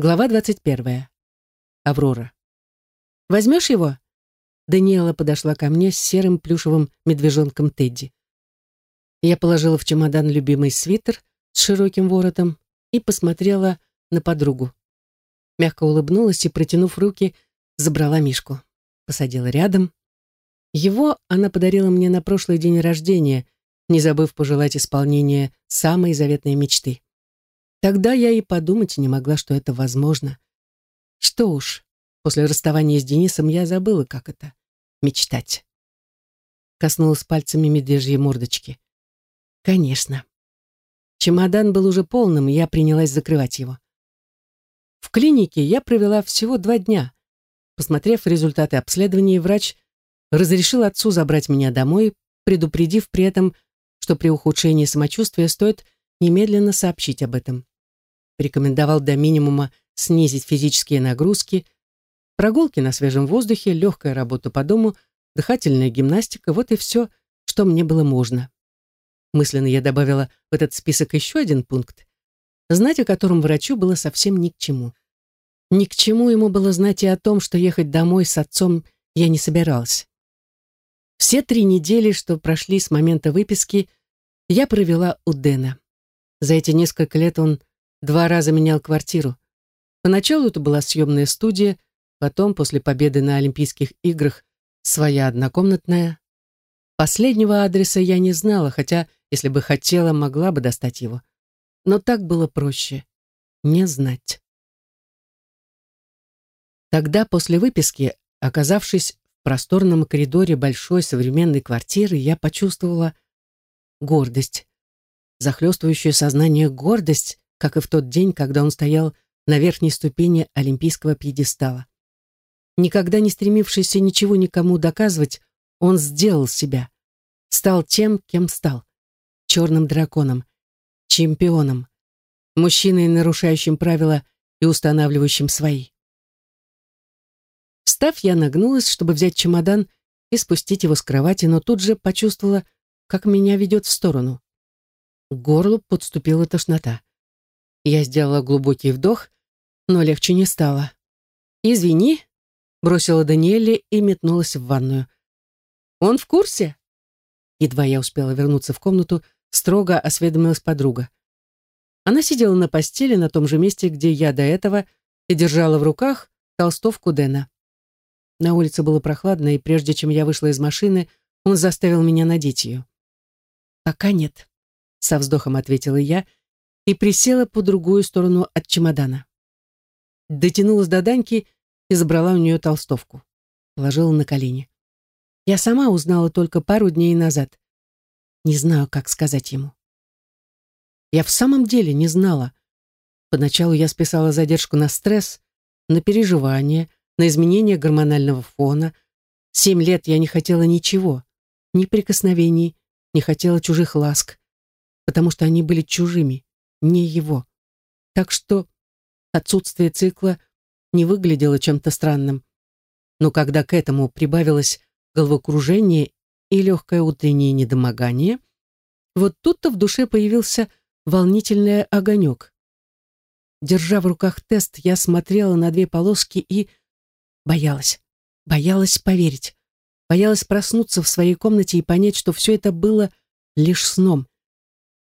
Глава 21. Аврора. «Возьмешь его?» Даниэла подошла ко мне с серым плюшевым медвежонком Тедди. Я положила в чемодан любимый свитер с широким воротом и посмотрела на подругу. Мягко улыбнулась и, протянув руки, забрала Мишку. Посадила рядом. Его она подарила мне на прошлый день рождения, не забыв пожелать исполнения самой заветной мечты. Тогда я и подумать не могла, что это возможно. Что уж, после расставания с Денисом я забыла, как это — мечтать. Коснулась пальцами медвежьей мордочки. Конечно. Чемодан был уже полным, и я принялась закрывать его. В клинике я провела всего два дня. Посмотрев результаты обследования, врач разрешил отцу забрать меня домой, предупредив при этом, что при ухудшении самочувствия стоит немедленно сообщить об этом. Рекомендовал до минимума снизить физические нагрузки, прогулки на свежем воздухе, легкая работа по дому, дыхательная гимнастика, вот и все, что мне было можно. Мысленно я добавила в этот список еще один пункт, знать о котором врачу было совсем ни к чему. Ни к чему ему было знать и о том, что ехать домой с отцом я не собиралась. Все три недели, что прошли с момента выписки, я провела у Дэна. За эти несколько лет он два раза менял квартиру. Поначалу это была съемная студия, потом, после победы на Олимпийских играх, своя однокомнатная. Последнего адреса я не знала, хотя, если бы хотела, могла бы достать его. Но так было проще. Не знать. Тогда, после выписки, оказавшись в просторном коридоре большой современной квартиры, я почувствовала гордость, захлестывающее сознание гордость, как и в тот день, когда он стоял на верхней ступени олимпийского пьедестала. Никогда не стремившийся ничего никому доказывать, он сделал себя, стал тем, кем стал, черным драконом, чемпионом, мужчиной, нарушающим правила и устанавливающим свои. Встав, я нагнулась, чтобы взять чемодан и спустить его с кровати, но тут же почувствовала, как меня ведет в сторону. К горлу подступила тошнота. Я сделала глубокий вдох, но легче не стало. «Извини», — бросила Даниэле и метнулась в ванную. «Он в курсе?» Едва я успела вернуться в комнату, строго осведомилась подруга. Она сидела на постели на том же месте, где я до этого, и держала в руках толстовку Дэна. На улице было прохладно, и прежде чем я вышла из машины, он заставил меня надеть ее. «Пока нет», — со вздохом ответила я и присела по другую сторону от чемодана. Дотянулась до Даньки и забрала у нее толстовку. Положила на колени. Я сама узнала только пару дней назад. Не знаю, как сказать ему. Я в самом деле не знала. Поначалу я списала задержку на стресс, на переживания, на изменение гормонального фона. Семь лет я не хотела ничего, ни прикосновений, не хотела чужих ласк, потому что они были чужими не его. Так что отсутствие цикла не выглядело чем-то странным. Но когда к этому прибавилось головокружение и легкое утреннее недомогание, вот тут-то в душе появился волнительный огонек. Держа в руках тест, я смотрела на две полоски и боялась. Боялась поверить. Боялась проснуться в своей комнате и понять, что все это было лишь сном.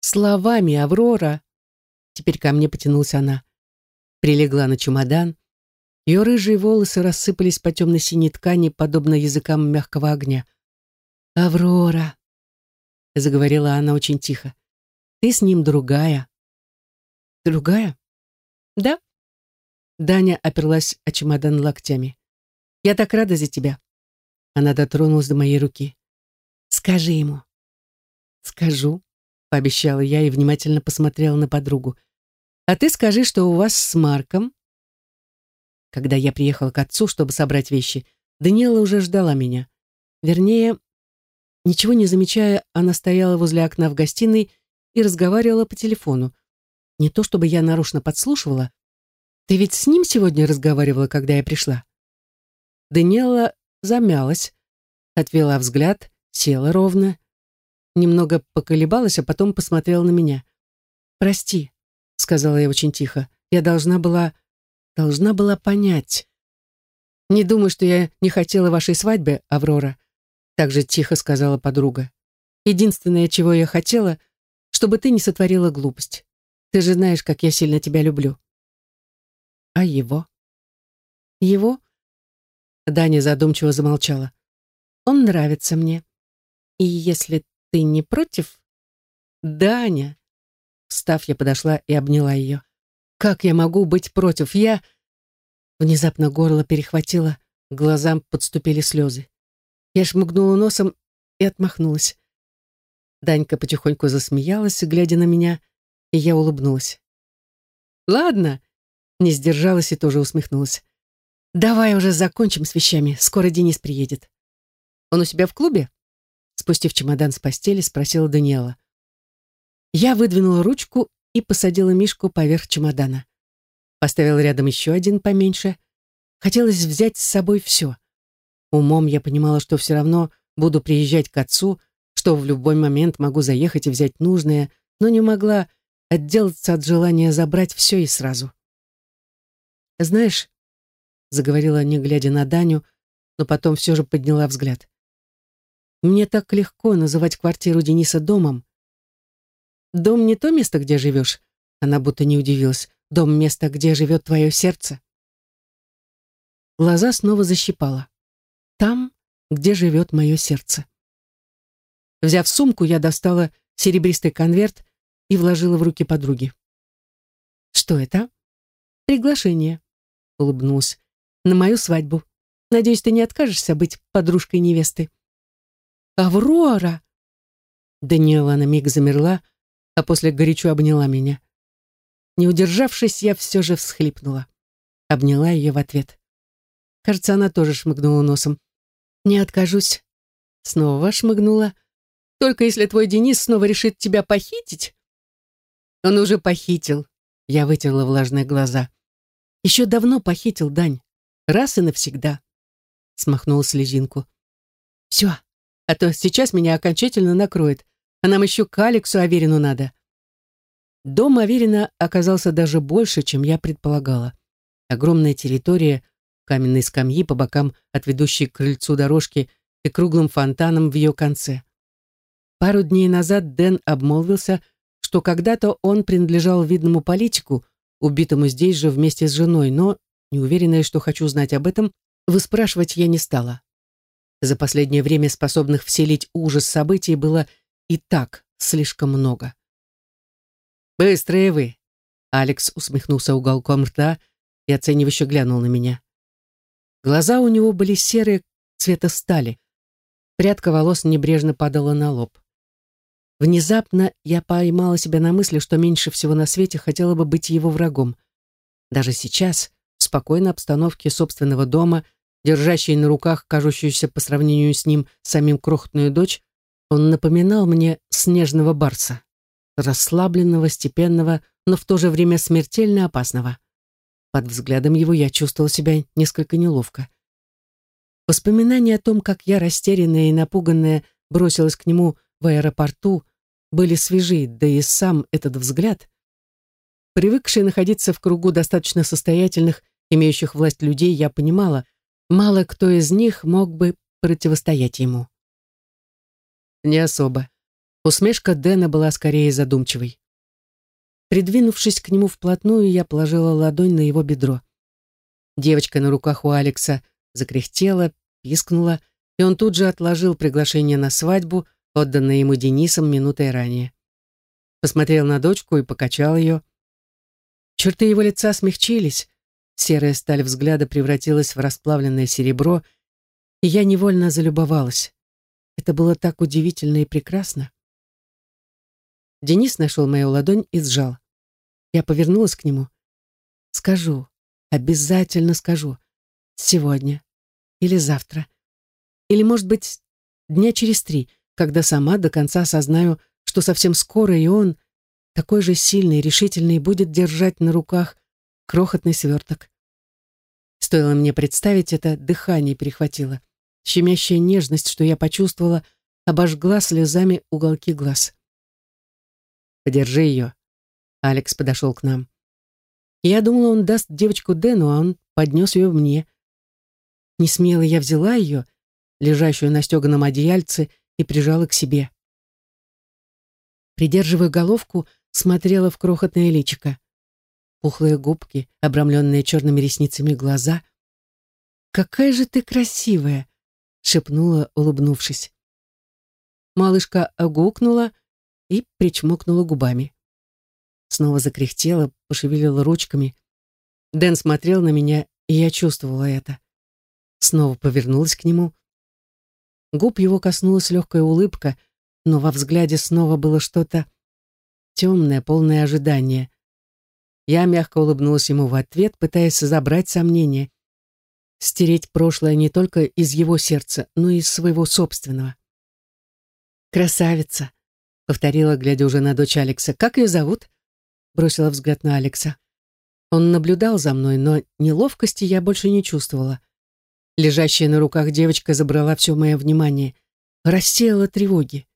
Словами, Аврора. Теперь ко мне потянулась она. Прилегла на чемодан. Ее рыжие волосы рассыпались по темно-синей ткани, подобно языкам мягкого огня. «Аврора», — заговорила она очень тихо, — «ты с ним другая». «Другая?» «Да». Даня оперлась о чемодан локтями. «Я так рада за тебя». Она дотронулась до моей руки. «Скажи ему». «Скажу», пообещала я и внимательно посмотрела на подругу. «А ты скажи, что у вас с Марком...» Когда я приехала к отцу, чтобы собрать вещи, Даниэла уже ждала меня. Вернее, ничего не замечая, она стояла возле окна в гостиной и разговаривала по телефону. Не то чтобы я нарочно подслушивала. «Ты ведь с ним сегодня разговаривала, когда я пришла?» Даниэла замялась, отвела взгляд, села ровно немного поколебалась, а потом посмотрела на меня. «Прости», — сказала я очень тихо, — «я должна была...» должна была понять. «Не думаю, что я не хотела вашей свадьбы, Аврора», так же тихо сказала подруга. «Единственное, чего я хотела, чтобы ты не сотворила глупость. Ты же знаешь, как я сильно тебя люблю». «А его?» «Его?» Даня задумчиво замолчала. «Он нравится мне. И если ты не против...» «Даня!» Встав, я подошла и обняла ее. «Как я могу быть против? Я...» Внезапно горло перехватило, глазам подступили слезы. Я шмыгнула носом и отмахнулась. Данька потихоньку засмеялась, глядя на меня, и я улыбнулась. «Ладно», — не сдержалась и тоже усмехнулась. «Давай уже закончим с вещами, скоро Денис приедет». «Он у себя в клубе?» Спустив чемодан с постели, спросила Даниэла. Я выдвинула ручку и посадила Мишку поверх чемодана. Поставила рядом еще один поменьше. Хотелось взять с собой все. Умом я понимала, что все равно буду приезжать к отцу, что в любой момент могу заехать и взять нужное, но не могла отделаться от желания забрать все и сразу. «Знаешь», — заговорила, не глядя на Даню, но потом все же подняла взгляд. «Мне так легко называть квартиру Дениса домом. Дом не то место, где живешь», — она будто не удивилась. «Дом — место, где живет твое сердце». Глаза снова защипала там, где живет мое сердце. Взяв сумку, я достала серебристый конверт и вложила в руки подруги. «Что это?» «Приглашение», — улыбнулась. «На мою свадьбу. Надеюсь, ты не откажешься быть подружкой невесты». «Аврора!» Даниэла на миг замерла, а после горячо обняла меня. Не удержавшись, я все же всхлипнула. Обняла ее в ответ. Кажется, она тоже шмыгнула носом. «Не откажусь». Снова шмыгнула. «Только если твой Денис снова решит тебя похитить?» «Он уже похитил». Я вытерла влажные глаза. «Еще давно похитил, Дань. Раз и навсегда». Смахнула слезинку. «Все, а то сейчас меня окончательно накроет, а нам еще к Алексу Аверину надо». Дом Аверина оказался даже больше, чем я предполагала. Огромная территория, каменные скамьи по бокам от ведущей к крыльцу дорожки и круглым фонтаном в ее конце. Пару дней назад Дэн обмолвился, что когда-то он принадлежал видному политику, убитому здесь же вместе с женой, но, не уверенная, что хочу знать об этом, выспрашивать я не стала. За последнее время способных вселить ужас событий было и так слишком много. «Быстрые вы!» Алекс усмехнулся уголком рта и оценивающе глянул на меня. Глаза у него были серые, цвета стали. Прядка волос небрежно падала на лоб. Внезапно я поймала себя на мысли, что меньше всего на свете хотела бы быть его врагом. Даже сейчас, в спокойной обстановке собственного дома, держащей на руках кажущуюся по сравнению с ним самим крохотную дочь, он напоминал мне снежного барса, расслабленного, степенного, но в то же время смертельно опасного. Под взглядом его я чувствовала себя несколько неловко. Воспоминания о том, как я, растерянная и напуганная, бросилась к нему в аэропорту, были свежи, да и сам этот взгляд. Привыкшая находиться в кругу достаточно состоятельных, имеющих власть людей, я понимала, мало кто из них мог бы противостоять ему. Не особо. Усмешка Дэна была скорее задумчивой. Придвинувшись к нему вплотную, я положила ладонь на его бедро. Девочка на руках у Алекса закряхтела, пискнула, и он тут же отложил приглашение на свадьбу, отданное ему Денисом минутой ранее. Посмотрел на дочку и покачал ее. Черты его лица смягчились, серая сталь взгляда превратилась в расплавленное серебро, и я невольно залюбовалась. Это было так удивительно и прекрасно. Денис нашел мою ладонь и сжал. Я повернулась к нему. Скажу, обязательно скажу. Сегодня. Или завтра. Или, может быть, дня через три, когда сама до конца осознаю, что совсем скоро и он, такой же сильный и решительный, будет держать на руках крохотный сверток. Стоило мне представить это, дыхание перехватило. Щемящая нежность, что я почувствовала, обожгла слезами уголки глаз. «Подержи ее», Алекс подошел к нам. Я думала, он даст девочку Дэну, а он поднес ее мне. Несмело я взяла ее, лежащую на стеганом одеяльце, и прижала к себе. Придерживая головку, смотрела в крохотное личико. Пухлые губки, обрамленные черными ресницами глаза. «Какая же ты красивая!» — шепнула, улыбнувшись. Малышка огукнула и причмокнула губами. Снова закряхтела, пошевелила ручками. Дэн смотрел на меня, и я чувствовала это. Снова повернулась к нему. Губ его коснулась легкая улыбка, но во взгляде снова было что-то темное, полное ожидание. Я мягко улыбнулась ему в ответ, пытаясь забрать сомнения, стереть прошлое не только из его сердца, но и из своего собственного. «Красавица!» — повторила, глядя уже на дочь Алекса. «Как ее зовут?» — бросила взгляд на Алекса. Он наблюдал за мной, но неловкости я больше не чувствовала. Лежащая на руках девочка забрала все мое внимание, рассеяла тревоги.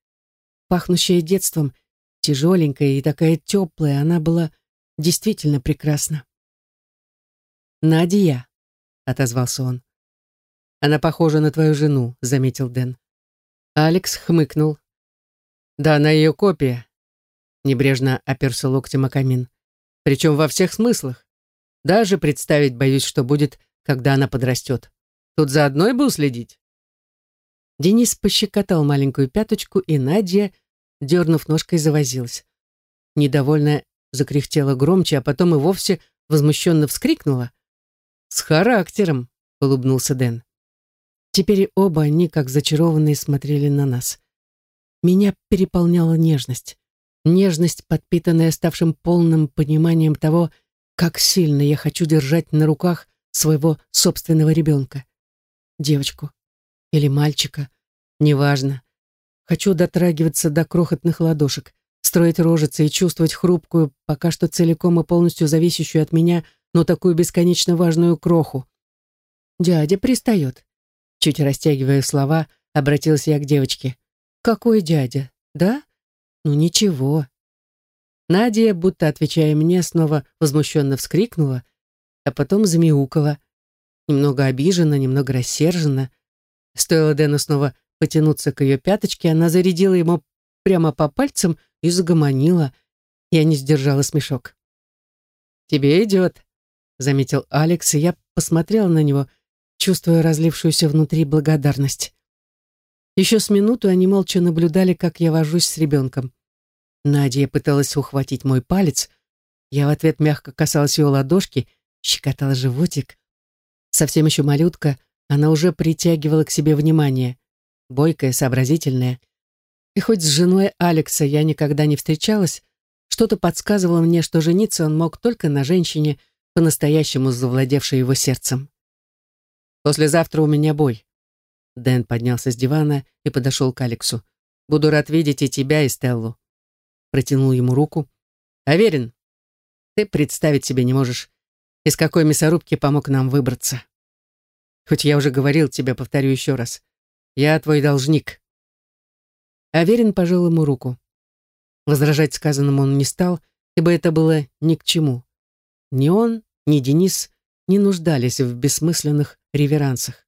Пахнущая детством, тяжеленькая и такая теплая, она была действительно прекрасна. «Надя», — отозвался он. «Она похожа на твою жену», — заметил Дэн. Алекс хмыкнул. «Да, она ее копия», — небрежно оперся локтем о камин. «Причем во всех смыслах. Даже представить боюсь, что будет, когда она подрастет. Тут за одной бы уследить». Денис пощекотал маленькую пяточку, и Надя, дернув ножкой, завозилась. Недовольно закряхтела громче, а потом и вовсе возмущенно вскрикнула. «С характером», — улыбнулся Дэн. Теперь оба они, как зачарованные, смотрели на нас. Меня переполняла нежность. Нежность, подпитанная ставшим полным пониманием того, как сильно я хочу держать на руках своего собственного ребенка. Девочку или мальчика, неважно. Хочу дотрагиваться до крохотных ладошек, строить рожицы и чувствовать хрупкую, пока что целиком и полностью зависящую от меня, но такую бесконечно важную кроху. Дядя пристает. Чуть растягивая слова, обратился я к девочке. «Какой дядя? Да? Ну ничего». Надя, будто отвечая мне, снова возмущенно вскрикнула, а потом замяукала. Немного обижена, немного рассержена. Стоило Дэну снова потянуться к ее пяточке, она зарядила ему прямо по пальцам и загомонила. Я не сдержала смешок. «Тебе идет», — заметил Алекс, и я посмотрела на него, чувствуя разлившуюся внутри благодарность. Еще с минуту они молча наблюдали, как я вожусь с ребенком. Надя пыталась ухватить мой палец. Я в ответ мягко касалась ее ладошки, щекотала животик. Совсем еще малютка, она уже притягивала к себе внимание. Бойкая, сообразительная. И хоть с женой Алекса я никогда не встречалась, что-то подсказывало мне, что жениться он мог только на женщине, по-настоящему завладевшей его сердцем. «Послезавтра у меня бой». Дэн поднялся с дивана и подошел к Алексу. «Буду рад видеть и тебя, и Стеллу». Протянул ему руку. «Аверин, ты представить себе не можешь, из какой мясорубки помог нам выбраться. Хоть я уже говорил тебе, повторю еще раз. Я твой должник». Аверин пожал ему руку. Возражать сказанному он не стал, ибо это было ни к чему. Ни он, ни Денис не нуждались в бессмысленных реверансах.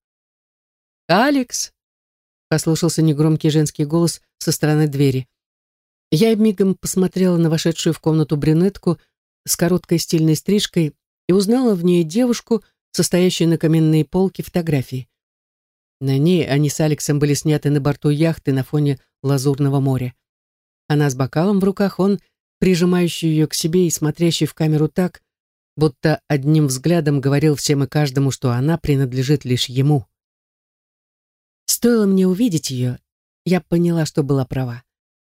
«Алекс!» — послушался негромкий женский голос со стороны двери. Я мигом посмотрела на вошедшую в комнату брюнетку с короткой стильной стрижкой и узнала в ней девушку, состоящую на каменной полке фотографии. На ней они с Алексом были сняты на борту яхты на фоне лазурного моря. Она с бокалом в руках, он, прижимающий ее к себе и смотрящий в камеру так, будто одним взглядом говорил всем и каждому, что она принадлежит лишь ему. Стоило мне увидеть ее, я поняла, что была права.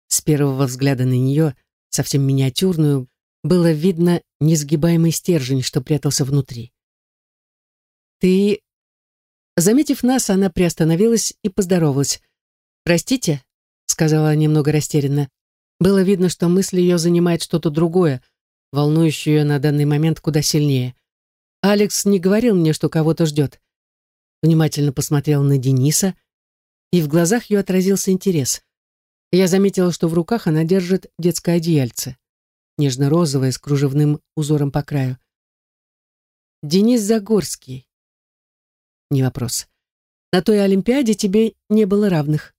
С первого взгляда на нее, совсем миниатюрную, было видно несгибаемый стержень, что прятался внутри. «Ты Заметив нас, она приостановилась и поздоровалась. «Простите», — сказала немного растерянно. Было видно, что мысль ее занимает что-то другое, волнующее ее на данный момент куда сильнее. Алекс не говорил мне, что кого-то ждет. Внимательно посмотрел на Дениса, и в глазах ее отразился интерес. Я заметила, что в руках она держит детское одеяльце, нежно-розовое, с кружевным узором по краю. Денис Загорский. Не вопрос. На той Олимпиаде тебе не было равных.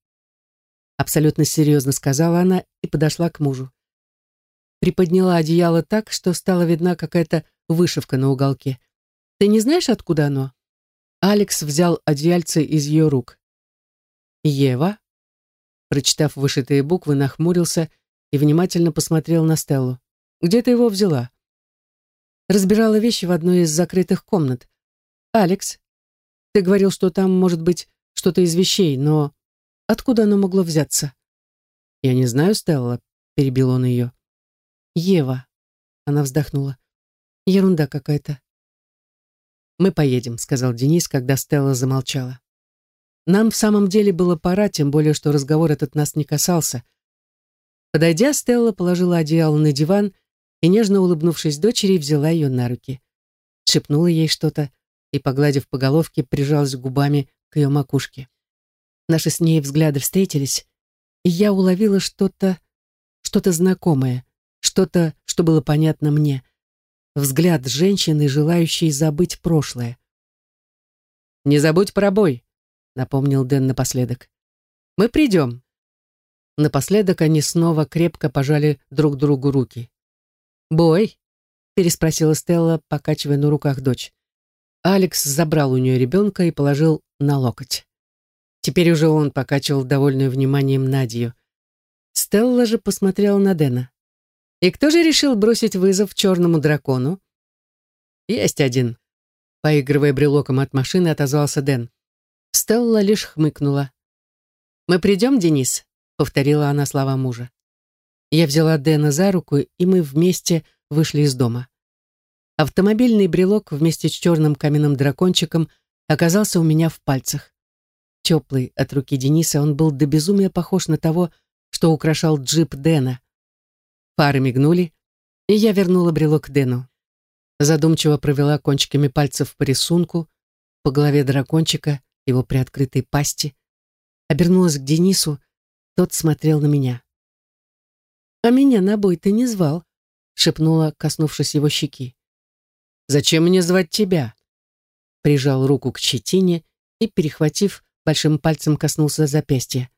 Абсолютно серьезно сказала она и подошла к мужу. Приподняла одеяло так, что стала видна какая-то вышивка на уголке. Ты не знаешь, откуда оно? Алекс взял одеяльце из ее рук. Ева, прочитав вышитые буквы, нахмурился и внимательно посмотрел на Стеллу. «Где ты его взяла?» Разбирала вещи в одной из закрытых комнат. «Алекс, ты говорил, что там может быть что-то из вещей, но откуда оно могло взяться?» «Я не знаю, Стелла», — перебил он ее. «Ева», — она вздохнула. «Ерунда какая-то». «Мы поедем», — сказал Денис, когда Стелла замолчала. Нам в самом деле было пора, тем более, что разговор этот нас не касался. Подойдя, Стелла положила одеяло на диван и, нежно улыбнувшись дочери, взяла ее на руки. Шепнула ей что-то и, погладив по головке, прижалась губами к ее макушке. Наши с ней взгляды встретились, и я уловила что-то, что-то знакомое, что-то, что было понятно мне. Взгляд женщины, желающей забыть прошлое. «Не забудь про бой», напомнил Дэн напоследок. «Мы придем». Напоследок они снова крепко пожали друг другу руки. «Бой?» — переспросила Стелла, покачивая на руках дочь. Алекс забрал у нее ребенка и положил на локоть. Теперь уже он покачивал довольную вниманием Надию. Стелла же посмотрела на Дэна. «И кто же решил бросить вызов черному дракону?» «Есть один», — поигрывая брелоком от машины, отозвался Дэн. Стелла лишь хмыкнула. «Мы придем, Денис?» — повторила она слова мужа. Я взяла Дэна за руку, и мы вместе вышли из дома. Автомобильный брелок вместе с черным каменным дракончиком оказался у меня в пальцах. Теплый от руки Дениса, он был до безумия похож на того, что украшал джип Дэна. Фары мигнули, и я вернула брелок Дэну. Задумчиво провела кончиками пальцев по рисунку, по голове дракончика, его приоткрытой пасти, обернулась к Денису, тот смотрел на меня. «А меня на бой ты не звал», — шепнула, коснувшись его щеки. «Зачем мне звать тебя?» Прижал руку к щетине и, перехватив, большим пальцем коснулся запястья.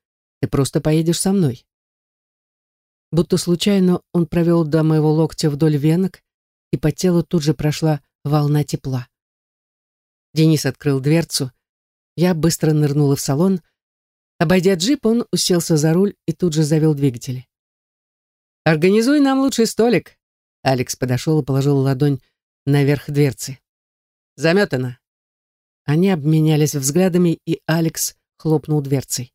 «Ты просто поедешь со мной». Будто случайно он провел до моего локтя вдоль венок, и по телу тут же прошла волна тепла. Денис открыл дверцу, я быстро нырнула в салон. Обойдя джип, он уселся за руль и тут же завел двигатель. «Организуй нам лучший столик!» Алекс подошел и положил ладонь наверх дверцы. «Заметано!» Они обменялись взглядами, и Алекс хлопнул дверцей.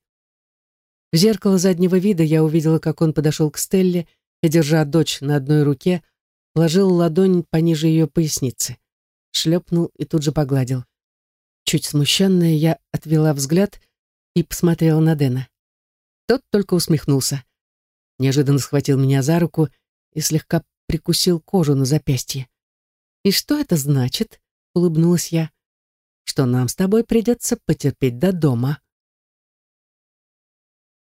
В зеркало заднего вида я увидела, как он подошел к Стелле и, держа дочь на одной руке, положил ладонь пониже ее поясницы, шлепнул и тут же погладил. Чуть смущенная, я отвела взгляд и посмотрела на Дэна. Тот только усмехнулся. Неожиданно схватил меня за руку и слегка прикусил кожу на запястье. «И что это значит?» — улыбнулась я. «Что нам с тобой придется потерпеть до дома».